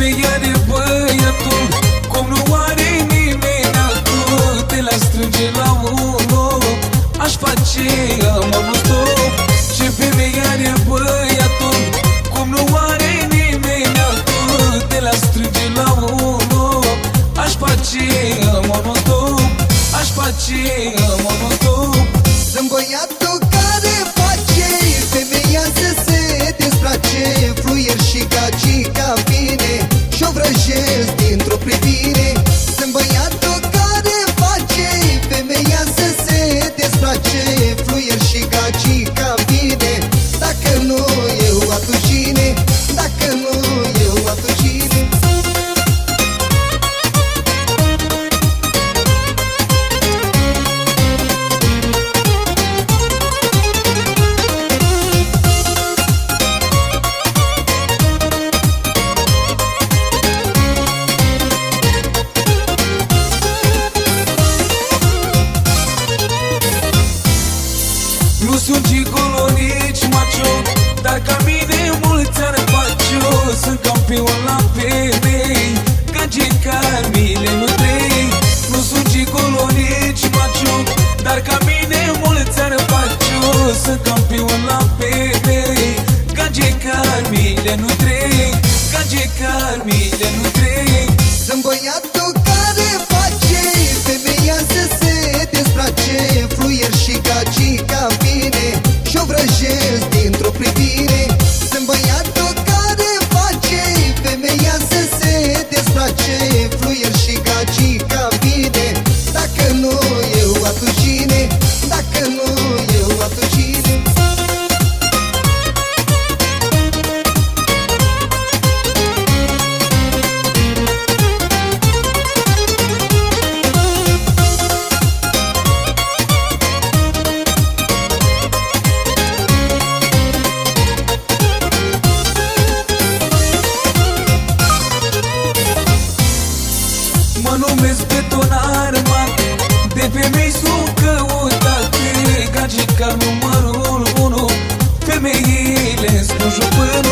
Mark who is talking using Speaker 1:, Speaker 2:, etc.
Speaker 1: ne iare băiatul Cum nu are nimeni altul Te la strânge la un loc Aș face amor nu stop
Speaker 2: Ce bine iare băiatul Cum nu are nimeni altul Te la
Speaker 1: strânge la un loc Aș face amor nu stop Aș face amor stop. Sunt băiatul Nu sunt gigolo nici macho Dar ca mine mulți ar face Sunt campion la femei
Speaker 2: gagica vine Și-o vrăjesc dintr-o privire
Speaker 1: femei sunt căutate Gagica numărul unu. Femeile spun jupânul